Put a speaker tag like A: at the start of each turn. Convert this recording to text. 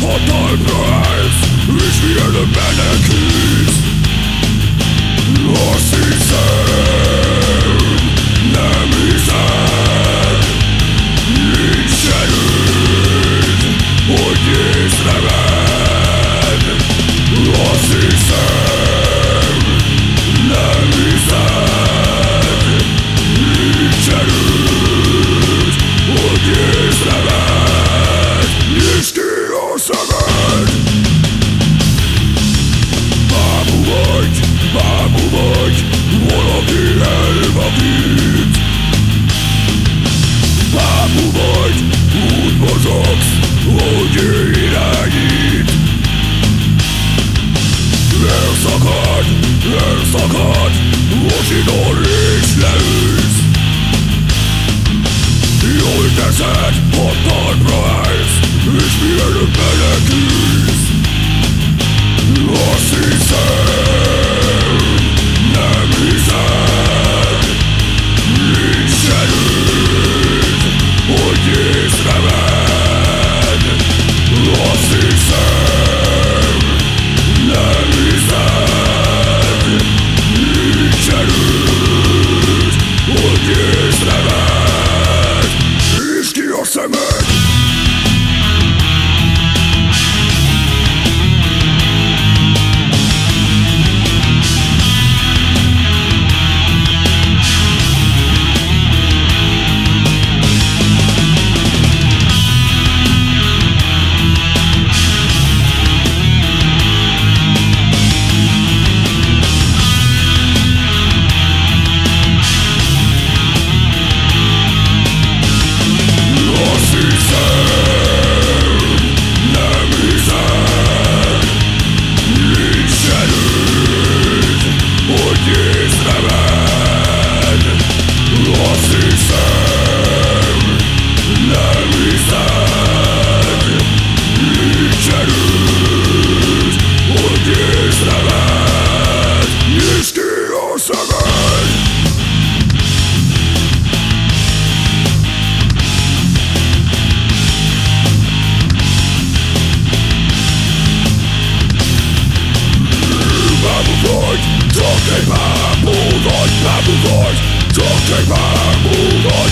A: Hatalmra ez, és mielőbb élelm a tűz hogy Elszakad, elszakad, mosidor Jól teszed, ha talpra állsz, és mielőbb menekülsz. Take back, move on.